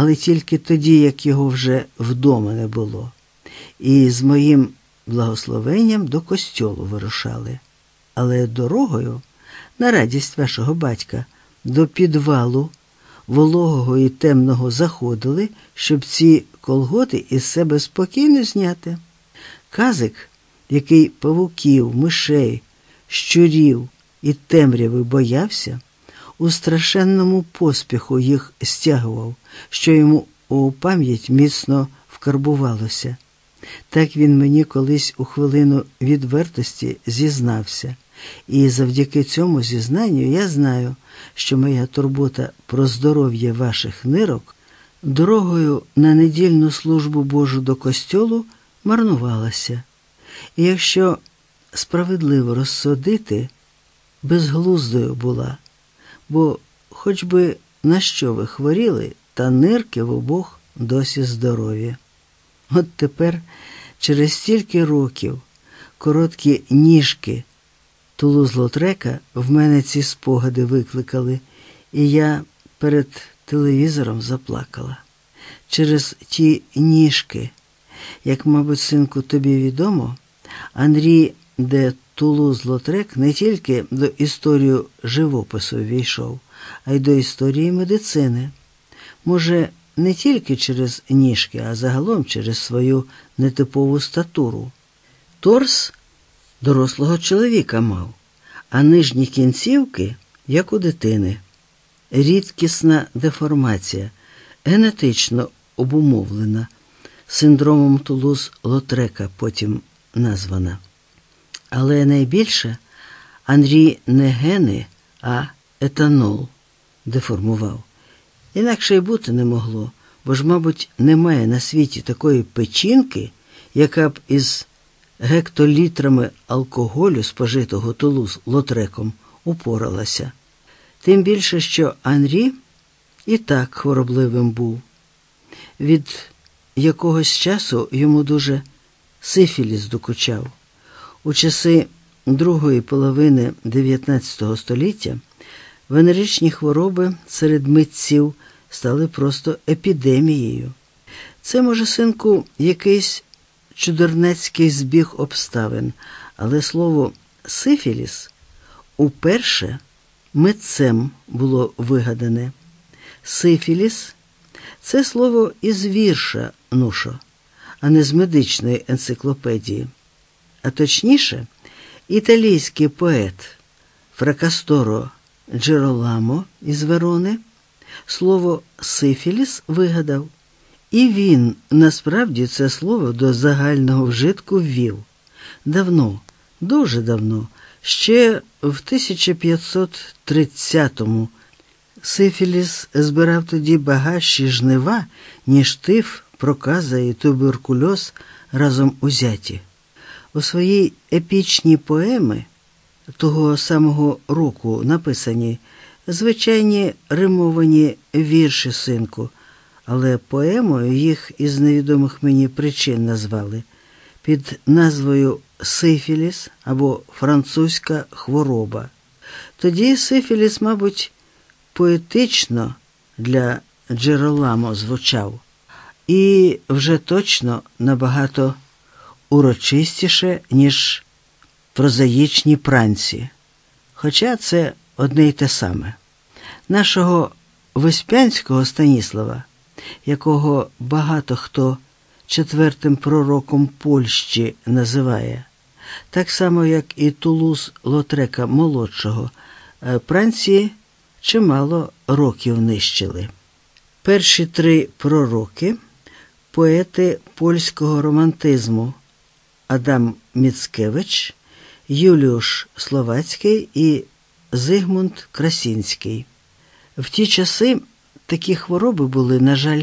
але тільки тоді, як його вже вдома не було, і з моїм благословенням до костьолу вирушали. Але дорогою, на радість вашого батька, до підвалу вологого і темного заходили, щоб ці колготи із себе спокійно зняти. Казик, який павуків, мишей, щурів і темряви боявся, у страшенному поспіху їх стягував, що йому у пам'ять міцно вкарбувалося. Так він мені колись у хвилину відвертості зізнався, і завдяки цьому зізнанню я знаю, що моя турбота про здоров'я ваших нирок дорогою на недільну службу Божу до костьолу марнувалася. І якщо справедливо розсудити, безглуздою була, бо хоч би на що ви хворіли, та нирки в обох досі здорові. От тепер, через стільки років, короткі ніжки Тулуз-Лотрека в мене ці спогади викликали, і я перед телевізором заплакала. Через ті ніжки, як, мабуть, синку, тобі відомо, Андрій де Тулуз-Лотрек не тільки до історії живопису війшов, а й до історії медицини. Може, не тільки через ніжки, а загалом через свою нетипову статуру. Торс дорослого чоловіка мав, а нижні кінцівки, як у дитини. Рідкісна деформація, генетично обумовлена, синдромом Тулуз-Лотрека потім названа. Але найбільше Андрій не гени, а етанол деформував. Інакше й бути не могло, бо ж, мабуть, немає на світі такої печінки, яка б із гектолітрами алкоголю, спожитого тулуз лотреком, упоралася. Тим більше, що Анрі і так хворобливим був. Від якогось часу йому дуже сифіліс докучав. У часи другої половини XIX століття венеричні хвороби серед митців стали просто епідемією. Це, може, синку, якийсь чудернацький збіг обставин, але слово сифіліс уперше митцем було вигадане. Сифіліс це слово із вірша Нушо, а не з медичної енциклопедії. А точніше, італійський поет Фракасторо Джероламо із Верони слово сифіліс вигадав, і він насправді це слово до загального вжитку ввів. Давно, дуже давно, ще в 1530-му Сифіліс збирав тоді багатші жнива, ніж тиф, проказа і туберкульоз разом узяті. У своїй епічній поеми того самого року написані звичайні римовані вірші синку, але поемою їх із невідомих мені причин назвали під назвою Сифіліс або французька хвороба. Тоді Сифіліс, мабуть, поетично для Джероламо звучав, і вже точно набагато урочистіше, ніж прозаїчні пранці. Хоча це одне й те саме. Нашого Веспянського Станіслава, якого багато хто четвертим пророком Польщі називає, так само, як і Тулуз Лотрека молодшого, пранці чимало років нищили. Перші три пророки поети польського романтизму Адам Міцкевич, Юліуш Словацький і Зигмунд Красінський. В ті часи такі хвороби були, на жаль,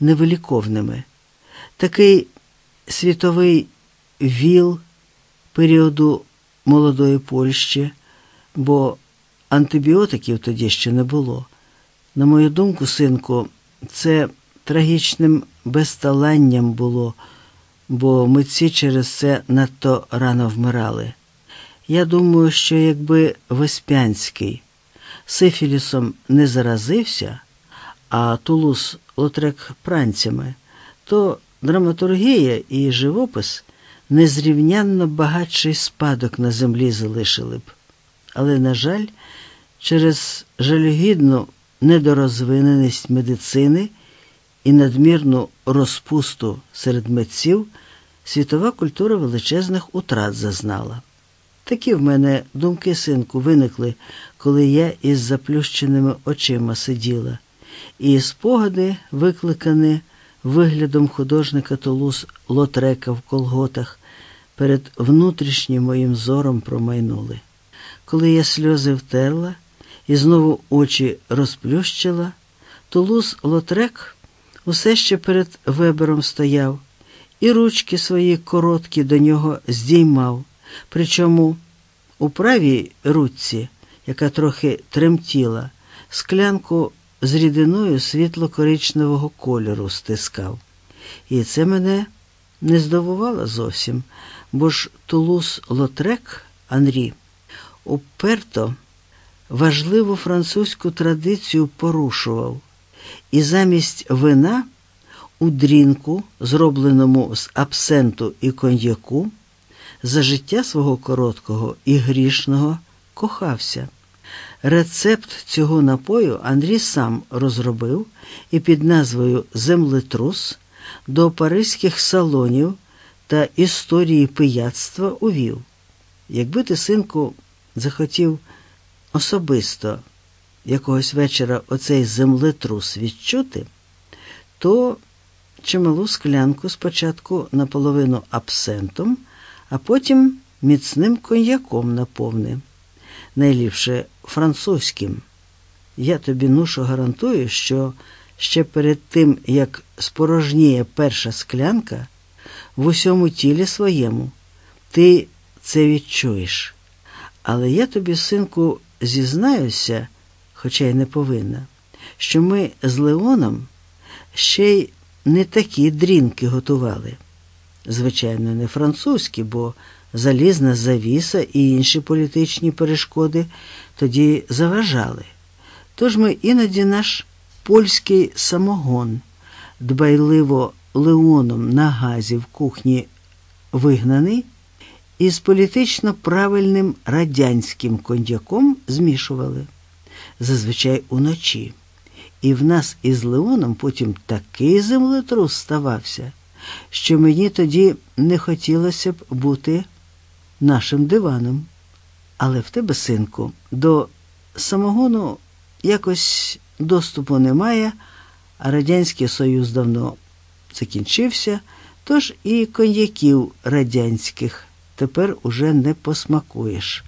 невиліковними. Такий світовий віл періоду молодої Польщі, бо антибіотиків тоді ще не було. На мою думку, синку, це трагічним безталанням було, бо митці через це надто рано вмирали. Я думаю, що якби Веспянський сифілісом не заразився, а Тулус Лотрек пранцями, то драматургія і живопис незрівнянно багатший спадок на землі залишили б. Але, на жаль, через жалюгідну недорозвиненість медицини і надмірну розпусту серед митців світова культура величезних утрат зазнала. Такі в мене думки, синку, виникли, коли я із заплющеними очима сиділа, і спогади, викликані виглядом художника Толус Лотрека в колготах, перед внутрішнім моїм зором промайнули. Коли я сльози втерла і знову очі розплющила, Тулус Лотрек усе ще перед вебером стояв і ручки свої короткі до нього здіймав, причому у правій руці, яка трохи тремтіла, склянку з рідиною світло-коричневого кольору стискав. І це мене не здивувало зовсім, бо ж Тулус Лотрек Анрі уперто важливу французьку традицію порушував, і замість вина у дрінку, зробленому з абсенту і коньяку, за життя свого короткого і грішного кохався. Рецепт цього напою Андрій сам розробив і під назвою Землетрус до паризьких салонів та історії пияцтва увів. Якби ти, синку, захотів особисто якогось вечора оцей землетрус відчути, то чималу склянку спочатку наполовину абсентом, а потім міцним коньяком наповни, найліпше французьким. Я тобі нушу гарантую, що ще перед тим, як спорожніє перша склянка, в усьому тілі своєму ти це відчуєш. Але я тобі, синку, зізнаюся, хоча й не повинна, що ми з Леоном ще й не такі дрінки готували. Звичайно, не французькі, бо залізна завіса і інші політичні перешкоди тоді заважали. Тож ми іноді наш польський самогон, дбайливо Леоном на газі в кухні вигнаний, із політично правильним радянським коньяком змішували, зазвичай уночі. І в нас із Леоном потім такий землетрус ставався, що мені тоді не хотілося б бути нашим диваном. Але в тебе, синку, до самогону якось доступу немає, а Радянський Союз давно закінчився, тож і коньяків радянських тепер уже не посмакуєш.